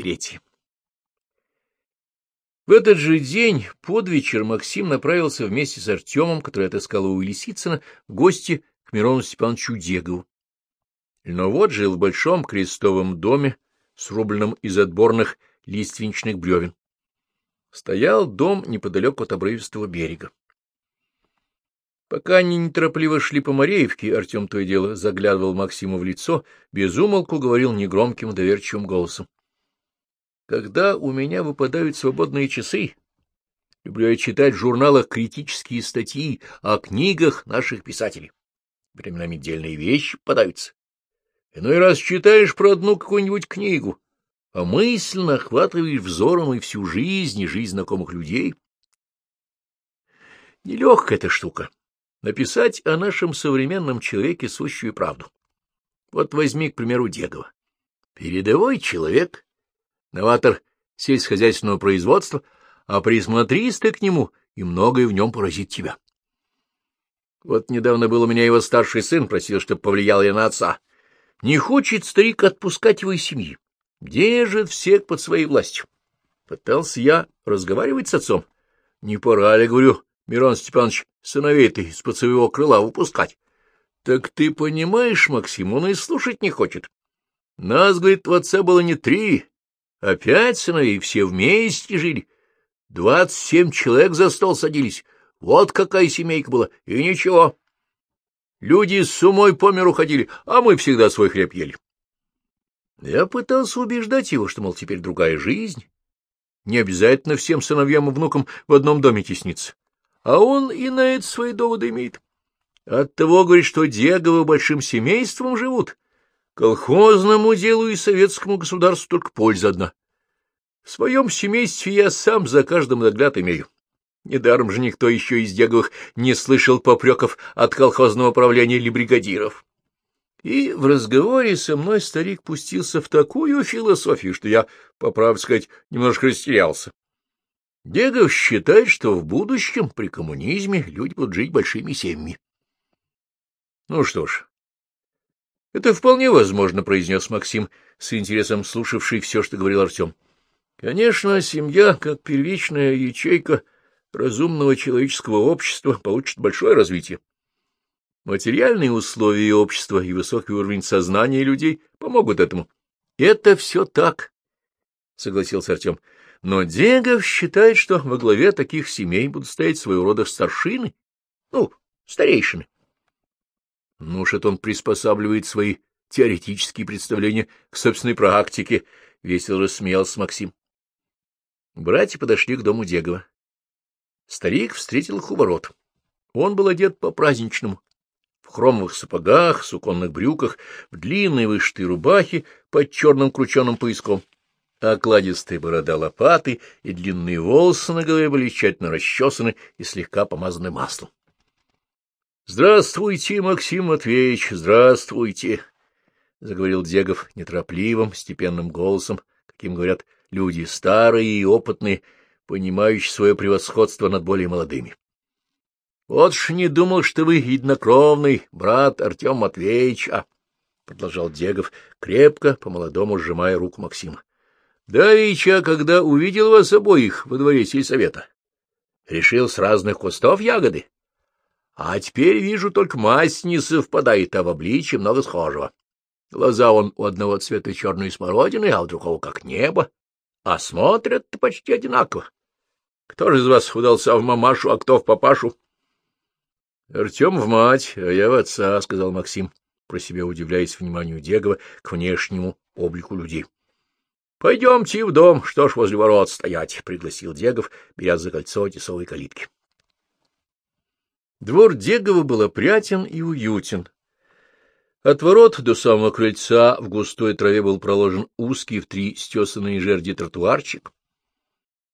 Третье. В этот же день под вечер Максим направился вместе с Артемом, который отыскал у Лисицына, в гости к Мирону Степановичу Дегову. Льновод жил в большом крестовом доме, срубленном из отборных лиственничных бревен. Стоял дом неподалеку от обрывистого берега. Пока они неторопливо шли по Мореевке, Артем то и дело заглядывал Максиму в лицо, без умолку говорил негромким доверчивым голосом. — Когда у меня выпадают свободные часы, люблю я читать в журналах критические статьи о книгах наших писателей. Временами дельные вещи попадаются. Иной раз читаешь про одну какую-нибудь книгу, а мысленно охватываешь взором и всю жизнь, и жизнь знакомых людей. Нелегкая эта штука написать о нашем современном человеке сущую правду. Вот возьми, к примеру, Дегова. Передовой человек, новатор сельскохозяйственного производства, а присмотрись ты к нему, и многое в нем поразит тебя. Вот недавно был у меня его старший сын, просил, чтобы повлиял я на отца. Не хочет старик отпускать его из семьи. Держит всех под своей властью. Пытался я разговаривать с отцом. Не пора ли, говорю, Мирон Степанович, сыновей ты из-под своего крыла выпускать. Так ты понимаешь, Максим, он и слушать не хочет. Нас, говорит, в отца было не три, а пять сыновей, все вместе жили. Двадцать семь человек за стол садились. Вот какая семейка была, и ничего. Люди с умой по миру ходили, а мы всегда свой хлеб ели. Я пытался убеждать его, что, мол, теперь другая жизнь. Не обязательно всем сыновьям и внукам в одном доме тесниться. А он и на это свои доводы имеет. Оттого, говорит, что Деговы большим семейством живут. Колхозному делу и советскому государству только польза одна. В своем семействе я сам за каждым нагляд имею. Недаром же никто еще из Деговых не слышал попреков от колхозного правления или бригадиров. И в разговоре со мной старик пустился в такую философию, что я, по правде сказать, немножко растерялся. Дегов считает, что в будущем при коммунизме люди будут жить большими семьями. Ну что ж, это вполне возможно, — произнес Максим, с интересом слушавший все, что говорил Артем. Конечно, семья, как первичная ячейка разумного человеческого общества, получит большое развитие. Материальные условия общества и высокий уровень сознания людей помогут этому. — Это все так, — согласился Артем. Но Дегов считает, что во главе таких семей будут стоять своего рода старшины, ну, старейшины. Ну это он приспосабливает свои теоретические представления к собственной практике, — весело рассмеялся Максим. Братья подошли к дому Дегова. Старик встретил их у ворот. Он был одет по-праздничному. В хромовых сапогах, суконных брюках, в длинной вышитой рубахе под черным крученым пояском окладистая борода лопаты и длинные волосы на голове были тщательно расчесаны и слегка помазаны маслом. — Здравствуйте, Максим Матвеевич, здравствуйте! — заговорил Дегов неторопливым, степенным голосом, каким говорят люди старые и опытные, понимающие свое превосходство над более молодыми. — Вот ж не думал, что вы единокровный брат Артем Матвеевича, — продолжал Дегов, крепко, по-молодому сжимая руку Максима. Давича, когда увидел вас обоих во дворе сельсовета, решил с разных кустов ягоды. А теперь вижу, только мазь не совпадает, а в обличье много схожего. Глаза он у одного цвета черной смородины, а у другого как небо. А смотрят почти одинаково. Кто же из вас удался в мамашу, а кто в папашу? — Артем в мать, а я в отца, — сказал Максим, про себя удивляясь вниманию Дегова к внешнему облику людей. — Пойдемте в дом, что ж возле ворот стоять, — пригласил Дегов, беря за кольцо тесовой калитки. Двор Дегова был опрятен и уютен. От ворот до самого крыльца в густой траве был проложен узкий в три стесанные жерди тротуарчик.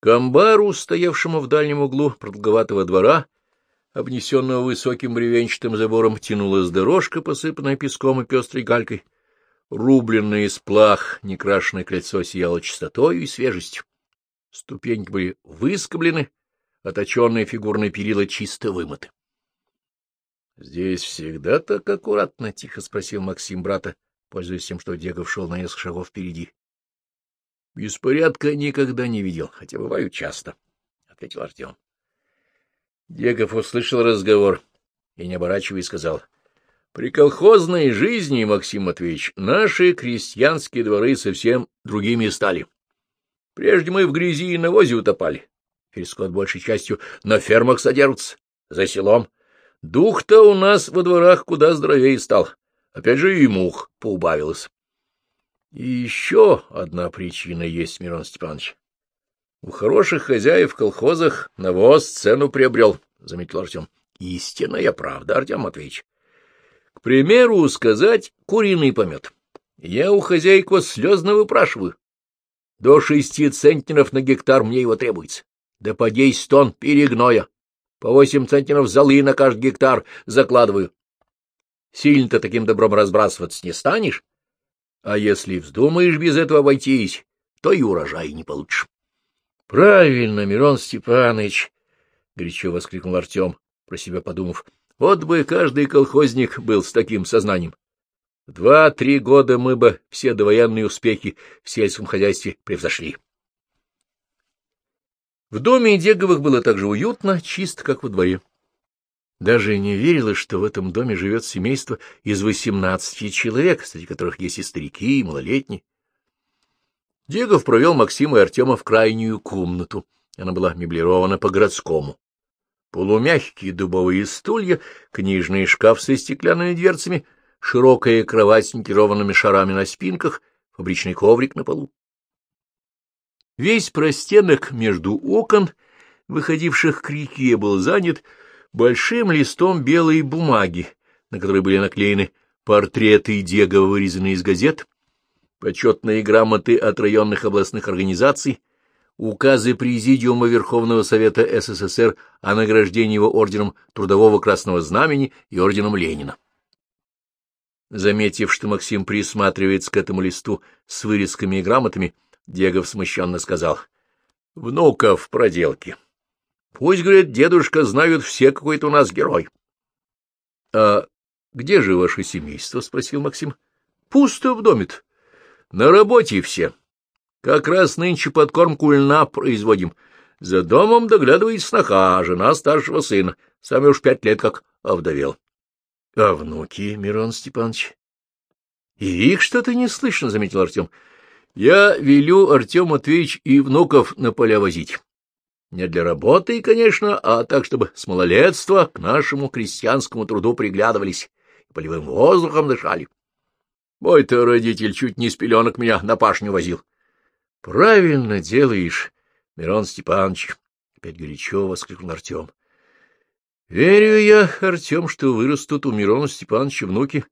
К амбару, стоявшему в дальнем углу продолговатого двора, обнесенного высоким бревенчатым забором, тянулась дорожка, посыпанная песком и пестрой галькой — Рубленное из плах некрашенное кольцо сияло чистотою и свежестью. Ступеньки были выскоблены, оточенные фигурные перила чисто вымыты. — Здесь всегда так аккуратно? — тихо спросил Максим брата, пользуясь тем, что Дегов шел на несколько шагов впереди. Беспорядка никогда не видел, хотя бываю часто, — ответил Артем. Дегов услышал разговор и, не оборачиваясь, сказал. — При колхозной жизни, Максим Матвеевич, наши крестьянские дворы совсем другими стали. Прежде мы в грязи и навозе утопали. Теперь скот большей частью на фермах содержится, за селом. Дух-то у нас во дворах куда здоровее стал. Опять же и мух поубавилось. И еще одна причина есть, Мирон Степанович. У хороших хозяев в колхозах навоз цену приобрел, — заметил Артем. Истинная правда, Артем Матвеевич. К примеру, сказать куриный помет. Я у хозяйки слезно выпрашиваю. До шести центнеров на гектар мне его требуется. Да по десять тонн перегноя. По восемь центнеров золы на каждый гектар закладываю. Сильно-то таким добром разбрасываться не станешь. А если вздумаешь без этого обойтись, то и урожай не получишь. — Правильно, Мирон Степанович! — горячо воскликнул Артем, про себя подумав. — Вот бы каждый колхозник был с таким сознанием. Два-три года мы бы все довоенные успехи в сельском хозяйстве превзошли. В доме Деговых было так же уютно, чисто, как во дворе. Даже не верилось, что в этом доме живет семейство из восемнадцати человек, среди которых есть и старики, и малолетние. Дегов провел Максима и Артема в крайнюю комнату. Она была меблирована по-городскому. Полумягкие дубовые стулья, книжный шкаф со стеклянными дверцами, широкая кровать с никелированными шарами на спинках, фабричный коврик на полу. Весь простенок между окон, выходивших к реке, был занят большим листом белой бумаги, на которой были наклеены портреты Дегова, вырезанные из газет, почетные грамоты от районных областных организаций, указы Президиума Верховного Совета СССР о награждении его орденом Трудового Красного Знамени и орденом Ленина. Заметив, что Максим присматривается к этому листу с вырезками и грамотами, Дегов смущенно сказал. — Внуков проделки. Пусть, говорит, дедушка, знают все, какой то у нас герой. — А где же ваше семейство? — спросил Максим. — Пусто в доме -то. На работе все. Как раз нынче подкормку льна производим. За домом доглядывает сноха, жена старшего сына. Сам уж пять лет как овдовел. — А внуки, Мирон Степанович? — И их что-то не слышно, — заметил Артем. — Я велю, Артем Матвеевич, и внуков на поля возить. Не для работы, конечно, а так, чтобы с малолетства к нашему крестьянскому труду приглядывались и полевым воздухом дышали. Мой-то родитель чуть не с пеленок меня на пашню возил. — Правильно делаешь, Мирон Степанович, — опять горячо воскликнул Артем. — Верю я, Артем, что вырастут у Мирона Степановича внуки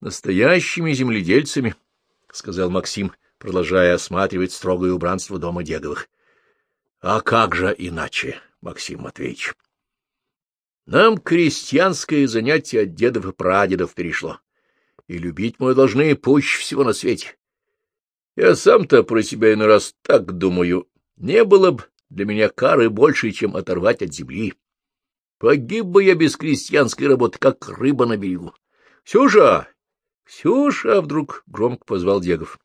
настоящими земледельцами, — сказал Максим, продолжая осматривать строгое убранство дома Деговых. А как же иначе, Максим Матвеевич? Нам крестьянское занятие от дедов и прадедов перешло, и любить мы должны пуще всего на свете. Я сам-то про себя иной раз так думаю, не было бы для меня кары больше, чем оторвать от земли. Погиб бы я без крестьянской работы, как рыба на берегу. — Ксюша! Ксюша! — вдруг громко позвал Дегов.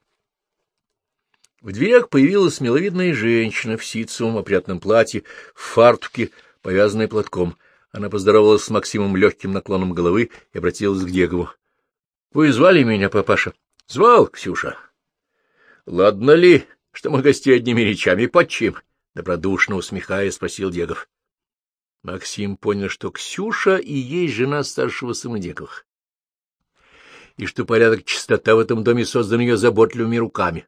В дверях появилась миловидная женщина в ситцевом опрятном платье, в фартуке, повязанной платком. Она поздоровалась с Максимом легким наклоном головы и обратилась к Дегову. — Вы звали меня, папаша? — Звал, Ксюша. — Ладно ли, что мы гостей одними речами подчим? — добродушно усмехаясь, спросил Дегов. Максим понял, что Ксюша и есть жена старшего сына Деговых, и что порядок чистота в этом доме создан ее заботливыми руками.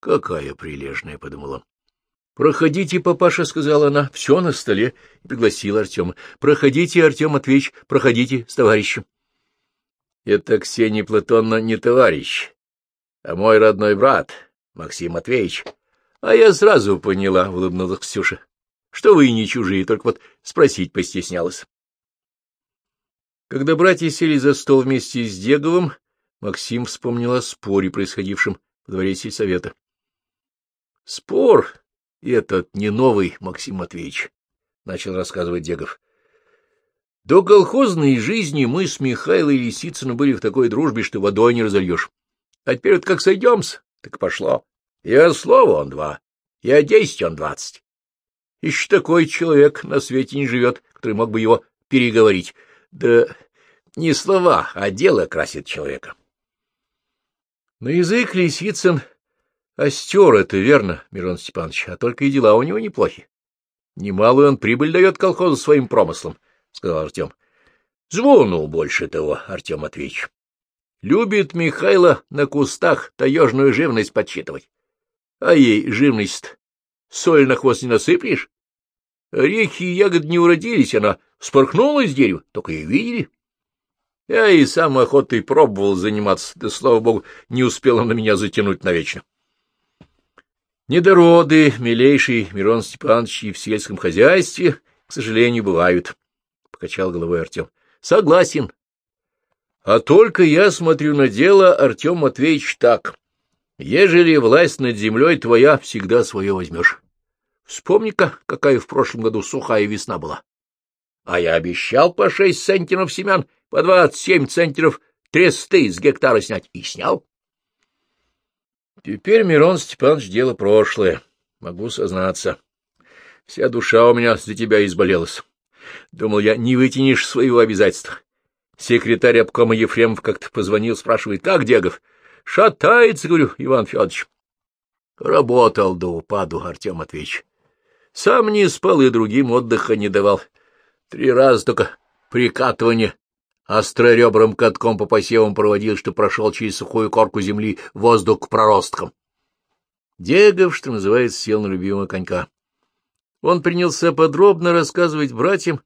Какая прилежная, — подумала. — Проходите, папаша, — сказала она, — все на столе, пригласила Артема. — Проходите, Артем Матвеевич, проходите с товарищем. — Это Ксения Платонна не товарищ, а мой родной брат, Максим Матвеевич. — А я сразу поняла, — улыбнулась Ксюша, — что вы не чужие, только вот спросить постеснялась. Когда братья сели за стол вместе с Деговым, Максим вспомнил о споре, происходившем в дворе сельсовета. — Спор этот не новый, Максим Матвеевич, — начал рассказывать Дегов. — До колхозной жизни мы с Михаилом Лисицыным были в такой дружбе, что водой не разольешь. А теперь вот как сойдемся, так пошло. Я слово, он два. Я десять, он двадцать. Еще такой человек на свете не живет, который мог бы его переговорить. Да не слова, а дело красит человека. На язык Лисицын остер, это верно, Мирон Степанович, а только и дела у него неплохи. Немалую он прибыль дает колхозу своим промыслом, — сказал Артем. Звонул больше того, Артем Матвеевич. Любит Михайло на кустах таежную живность подсчитывать. А ей живность соль на хвост не насыплешь? Орехи и ягоды не уродились, она спорхнула из дерева, только и видели. Я и сам охотой пробовал заниматься, да, слава богу, не успел он на меня затянуть навечно. Недороды, милейший Мирон Степанович, и в сельском хозяйстве, к сожалению, бывают, — покачал головой Артем. — Согласен. А только я смотрю на дело, Артем Матвеевич, так. Ежели власть над землей твоя, всегда свое возьмешь. Вспомни-ка, какая в прошлом году сухая весна была. А я обещал по шесть центнеров семян — по двадцать семь центнеров тресты с гектара снять. И снял. Теперь, Мирон Степанович, дело прошлое. Могу сознаться. Вся душа у меня за тебя изболелась. Думал я, не вытянешь своего обязательства. Секретарь обкома Ефремов как-то позвонил, спрашивает, как Дегов? Шатается, говорю, Иван Федорович. Работал до упаду, Артем Матвеевич. Сам не спал и другим отдыха не давал. Три раза только прикатывание остроребрым катком по посевам проводил, что прошел через сухую корку земли воздух к проросткам. Дегов, что называется, сел на любимого конька. Он принялся подробно рассказывать братьям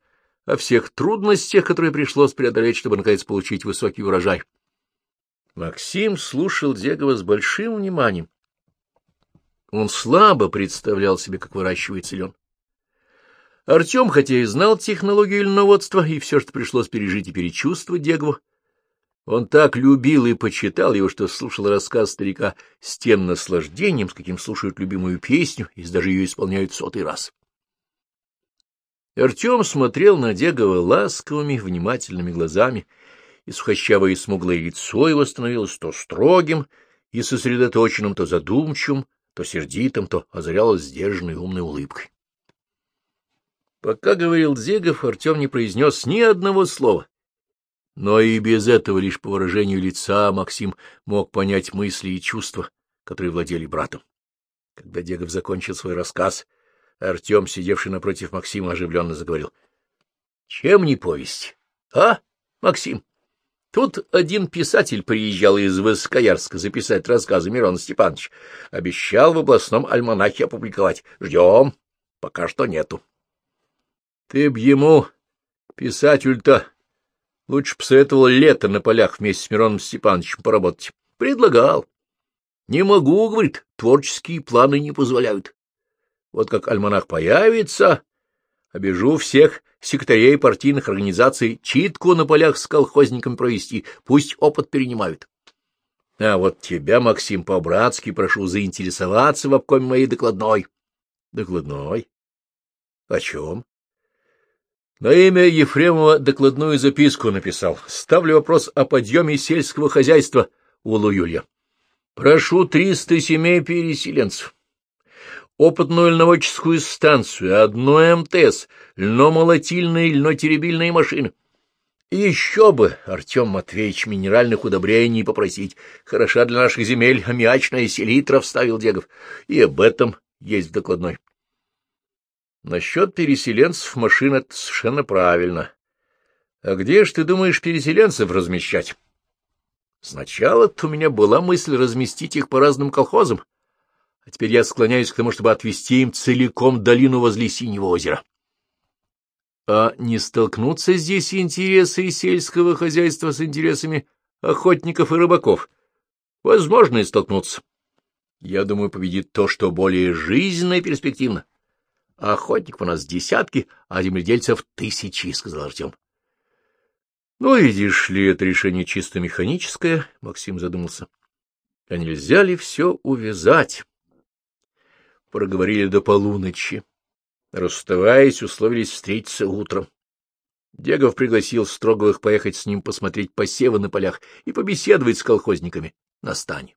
о всех трудностях, которые пришлось преодолеть, чтобы, наконец, получить высокий урожай. Максим слушал Дегова с большим вниманием. Он слабо представлял себе, как выращивается лен. Артем, хотя и знал технологию льноводства, и все, что пришлось пережить и перечувствовать Дегову, он так любил и почитал его, что слушал рассказ старика с тем наслаждением, с каким слушают любимую песню, и даже ее исполняют сотый раз. Артем смотрел на Дегова ласковыми, внимательными глазами, и сухощавое и смуглое лицо его становилось то строгим и сосредоточенным, то задумчивым, то сердитым, то озарялось сдержанной умной улыбкой. Пока говорил Зегов, Артем не произнес ни одного слова. Но и без этого лишь по выражению лица Максим мог понять мысли и чувства, которые владели братом. Когда Дегов закончил свой рассказ, Артем, сидевший напротив Максима, оживленно заговорил. — Чем не повесть? А, Максим? Тут один писатель приезжал из Воскоярска записать рассказы Мирона Степанович. Обещал в областном альманахе опубликовать. Ждем. Пока что нету. Ты б ему, писатель-то, лучше посоветовал лето на полях вместе с Мироном Степановичем поработать. Предлагал. Не могу, говорит, творческие планы не позволяют. Вот как альманах появится, обижу всех секретарей партийных организаций читку на полях с колхозниками провести, пусть опыт перенимают. А вот тебя, Максим, по-братски прошу заинтересоваться в обкоме моей докладной. Докладной? О чем? На имя Ефремова докладную записку написал. Ставлю вопрос о подъеме сельского хозяйства у Луюлья. Прошу триста семей переселенцев. Опытную льноводческую станцию, одно МТС, льномолотильные и льнотеребильные машины. еще бы, Артем Матвеевич, минеральных удобрений попросить. Хороша для наших земель аммиачная селитра, вставил Дегов. И об этом есть в докладной. Насчет переселенцев машина — совершенно правильно. А где ж ты думаешь переселенцев размещать? Сначала-то у меня была мысль разместить их по разным колхозам, а теперь я склоняюсь к тому, чтобы отвести им целиком долину возле Синего озера. А не столкнутся здесь интересы сельского хозяйства с интересами охотников и рыбаков? Возможно, и столкнуться. Я думаю, победит то, что более жизненно и перспективно. А охотников у нас десятки, а земледельцев тысячи, — сказал Артем. — Ну, видишь ли, это решение чисто механическое, — Максим задумался. — А нельзя ли все увязать? Проговорили до полуночи. Расставаясь, условились встретиться утром. Дегов пригласил Строговых поехать с ним посмотреть посевы на полях и побеседовать с колхозниками на стане.